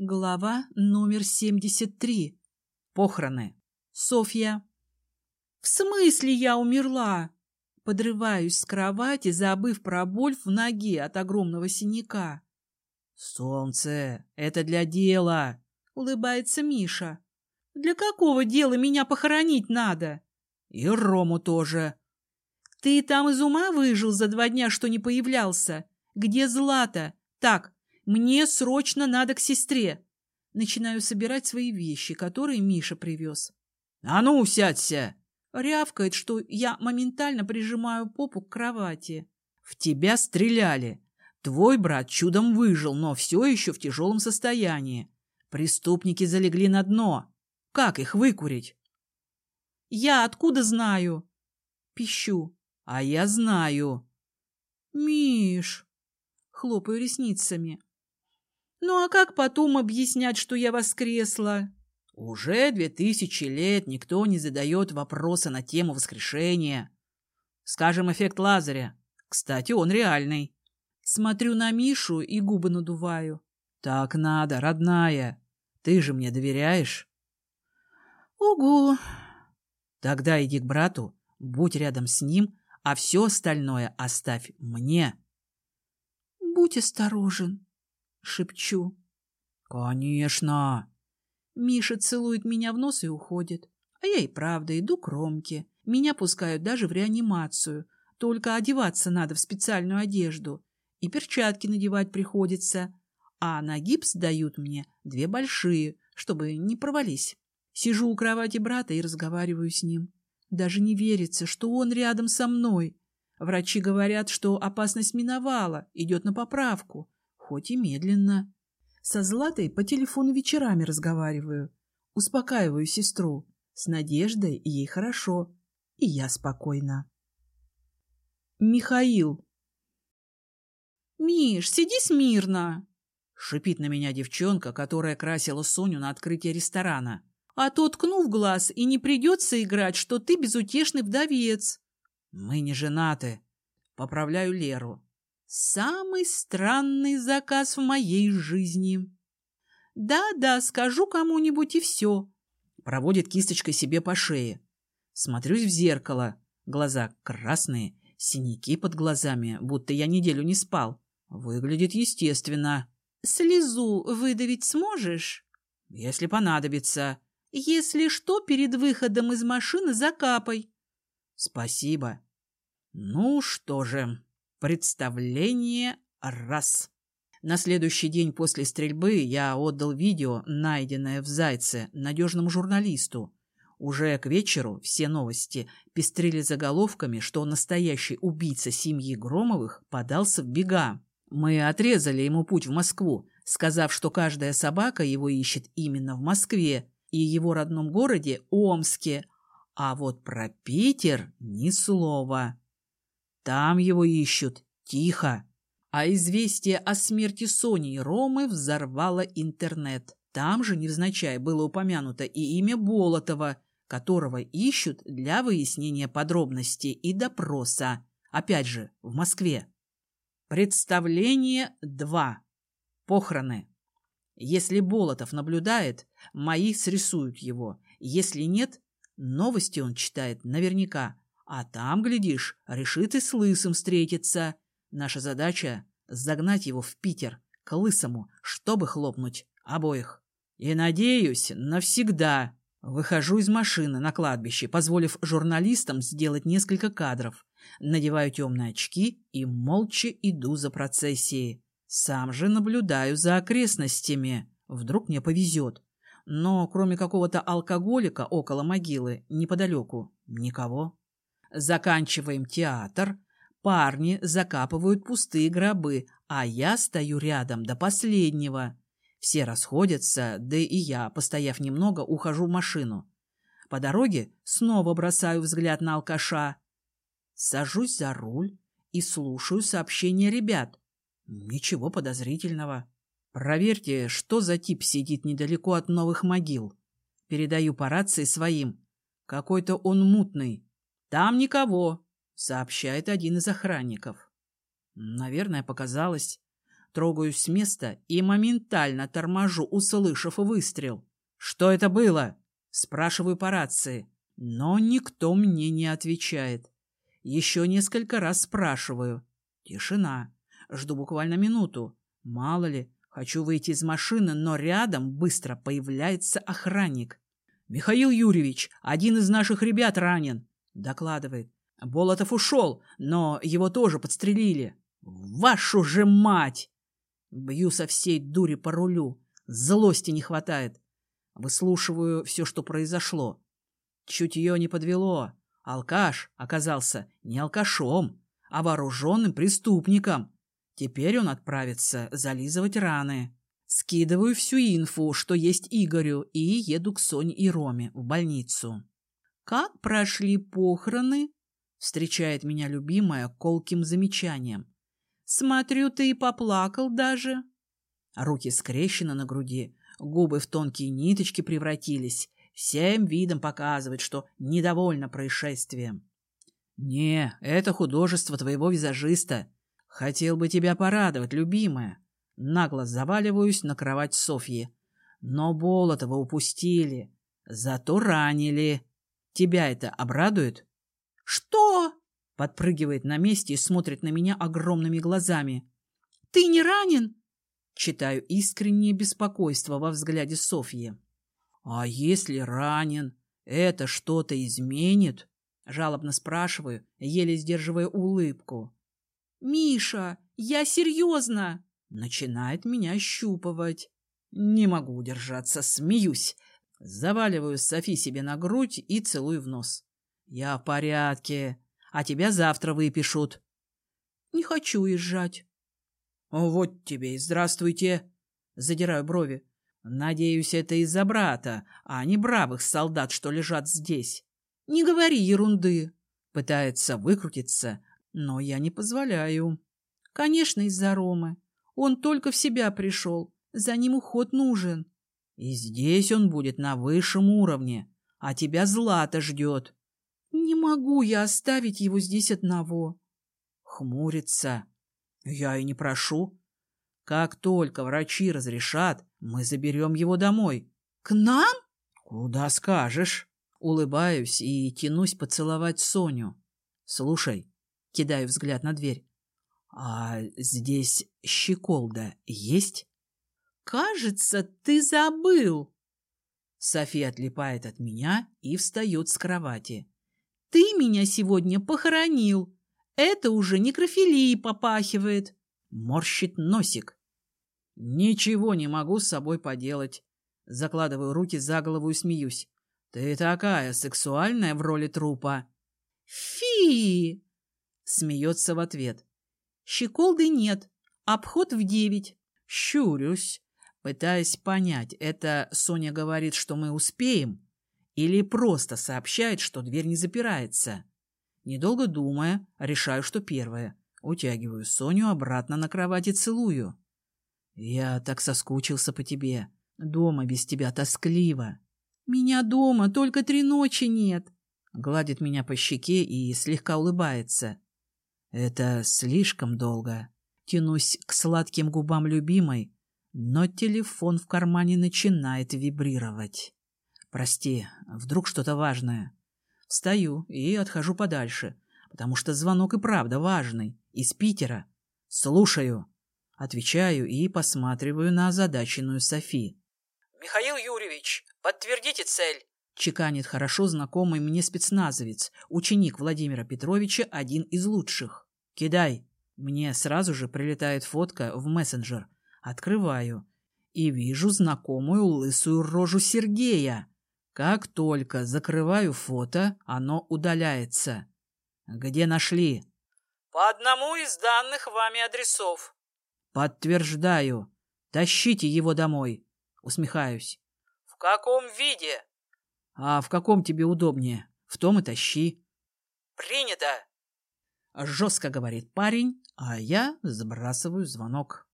Глава номер 73. Похороны. Софья. «В смысле я умерла?» Подрываюсь с кровати, забыв про боль в ноге от огромного синяка. «Солнце, это для дела!» — улыбается Миша. «Для какого дела меня похоронить надо?» «И Рому тоже». «Ты там из ума выжил за два дня, что не появлялся? Где Злата? Так, мне срочно надо к сестре. Начинаю собирать свои вещи, которые Миша привез. «А ну, сядься!» Рявкает, что я моментально прижимаю попу к кровати. «В тебя стреляли. Твой брат чудом выжил, но все еще в тяжелом состоянии. Преступники залегли на дно. Как их выкурить?» «Я откуда знаю?» Пищу. «А я знаю». «Миш!» Хлопаю ресницами. Ну а как потом объяснять, что я воскресла? Уже две тысячи лет никто не задает вопроса на тему воскрешения. Скажем, эффект Лазаря. Кстати, он реальный. Смотрю на Мишу и губы надуваю. Так надо, родная. Ты же мне доверяешь? Угу. Тогда иди к брату, будь рядом с ним, а все остальное оставь мне. Будь осторожен, шепчу. «Конечно!» Миша целует меня в нос и уходит. А я и правда иду к Ромке. Меня пускают даже в реанимацию. Только одеваться надо в специальную одежду. И перчатки надевать приходится. А на гипс дают мне две большие, чтобы не провались. Сижу у кровати брата и разговариваю с ним. Даже не верится, что он рядом со мной. Врачи говорят, что опасность миновала, идет на поправку хоть и медленно. Со Златой по телефону вечерами разговариваю. Успокаиваю сестру. С Надеждой ей хорошо. И я спокойна. Михаил. «Миш, сиди смирно!» Шипит на меня девчонка, которая красила Соню на открытие ресторана. «А то ткну в глаз, и не придется играть, что ты безутешный вдовец!» «Мы не женаты!» Поправляю Леру. Самый странный заказ в моей жизни. Да-да, скажу кому-нибудь и все. Проводит кисточкой себе по шее. Смотрюсь в зеркало. Глаза красные, синяки под глазами, будто я неделю не спал. Выглядит естественно. Слезу выдавить сможешь? Если понадобится. Если что, перед выходом из машины закапай. Спасибо. Ну что же... Представление раз. На следующий день после стрельбы я отдал видео, найденное в Зайце, надежному журналисту. Уже к вечеру все новости пестрили заголовками, что настоящий убийца семьи Громовых подался в бега. Мы отрезали ему путь в Москву, сказав, что каждая собака его ищет именно в Москве и его родном городе Омске, а вот про Питер ни слова. Там его ищут. Тихо. А известие о смерти Сони и Ромы взорвало интернет. Там же, невзначай, было упомянуто и имя Болотова, которого ищут для выяснения подробностей и допроса. Опять же, в Москве. Представление 2. Похороны. Если Болотов наблюдает, мои срисуют его. Если нет, новости он читает наверняка. А там, глядишь, решит и с Лысым встретиться. Наша задача — загнать его в Питер, к Лысому, чтобы хлопнуть обоих. И, надеюсь, навсегда. Выхожу из машины на кладбище, позволив журналистам сделать несколько кадров. Надеваю темные очки и молча иду за процессией. Сам же наблюдаю за окрестностями. Вдруг мне повезет. Но кроме какого-то алкоголика около могилы, неподалеку, никого. Заканчиваем театр. Парни закапывают пустые гробы, а я стою рядом до последнего. Все расходятся, да и я, постояв немного, ухожу в машину. По дороге снова бросаю взгляд на алкаша. Сажусь за руль и слушаю сообщения ребят. Ничего подозрительного. Проверьте, что за тип сидит недалеко от новых могил. Передаю по рации своим. Какой-то он мутный. «Там никого», — сообщает один из охранников. Наверное, показалось. трогаюсь с места и моментально торможу, услышав выстрел. «Что это было?» Спрашиваю по рации, но никто мне не отвечает. Еще несколько раз спрашиваю. Тишина. Жду буквально минуту. Мало ли, хочу выйти из машины, но рядом быстро появляется охранник. «Михаил Юрьевич, один из наших ребят ранен», — докладывает. «Болотов ушел, но его тоже подстрелили». «Вашу же мать!» Бью со всей дури по рулю. Злости не хватает. Выслушиваю все, что произошло. Чуть ее не подвело. Алкаш оказался не алкашом, а вооруженным преступником. Теперь он отправится зализывать раны. Скидываю всю инфу, что есть Игорю, и еду к Соне и Роме в больницу. «Как прошли похороны?» — встречает меня любимая колким замечанием. «Смотрю, ты и поплакал даже». Руки скрещены на груди, губы в тонкие ниточки превратились. Всем видом показывает, что недовольна происшествием. «Не, это художество твоего визажиста. Хотел бы тебя порадовать, любимая. Нагло заваливаюсь на кровать Софьи. Но Болотова упустили. Зато ранили. Тебя это обрадует? Что? Подпрыгивает на месте и смотрит на меня огромными глазами. Ты не ранен? Читаю искреннее беспокойство во взгляде Софьи. А если ранен, это что-то изменит? Жалобно спрашиваю, еле сдерживая улыбку. «Миша, я серьезно!» Начинает меня ощупывать. Не могу удержаться, смеюсь. Заваливаю Софи себе на грудь и целую в нос. Я в порядке, а тебя завтра выпишут. Не хочу уезжать. Вот тебе и здравствуйте. Задираю брови. Надеюсь, это из-за брата, а не бравых солдат, что лежат здесь. Не говори ерунды. Пытается выкрутиться, но я не позволяю. Конечно, из-за Ромы. Он только в себя пришел. За ним уход нужен. И здесь он будет на высшем уровне, а тебя Злата ждет. Не могу я оставить его здесь одного. Хмурится. Я и не прошу. Как только врачи разрешат, мы заберем его домой. К нам? Куда скажешь. Улыбаюсь и тянусь поцеловать Соню. Слушай, кидаю взгляд на дверь. «А здесь щеколда есть?» «Кажется, ты забыл!» София отлипает от меня и встает с кровати. «Ты меня сегодня похоронил. Это уже некрофилией попахивает!» Морщит носик. «Ничего не могу с собой поделать!» Закладываю руки за голову и смеюсь. «Ты такая сексуальная в роли трупа!» «Фи!» Смеется в ответ. Щеколды нет. Обход в девять. Щурюсь, пытаясь понять, это Соня говорит, что мы успеем, или просто сообщает, что дверь не запирается. Недолго думая, решаю, что первое. Утягиваю Соню обратно на кровать и целую. Я так соскучился по тебе. Дома без тебя тоскливо. Меня дома только три ночи нет. Гладит меня по щеке и слегка улыбается. Это слишком долго. Тянусь к сладким губам любимой, но телефон в кармане начинает вибрировать. Прости, вдруг что-то важное. Встаю и отхожу подальше, потому что звонок и правда важный, из Питера. Слушаю. Отвечаю и посматриваю на озадаченную Софи. «Михаил Юрьевич, подтвердите цель!» Чеканит хорошо знакомый мне спецназовец, ученик Владимира Петровича, один из лучших. «Кидай!» Мне сразу же прилетает фотка в мессенджер. Открываю. И вижу знакомую лысую рожу Сергея. Как только закрываю фото, оно удаляется. Где нашли? По одному из данных вами адресов. Подтверждаю. Тащите его домой. Усмехаюсь. В каком виде? А в каком тебе удобнее? В том и тащи. Принято. Жестко говорит парень, а я сбрасываю звонок.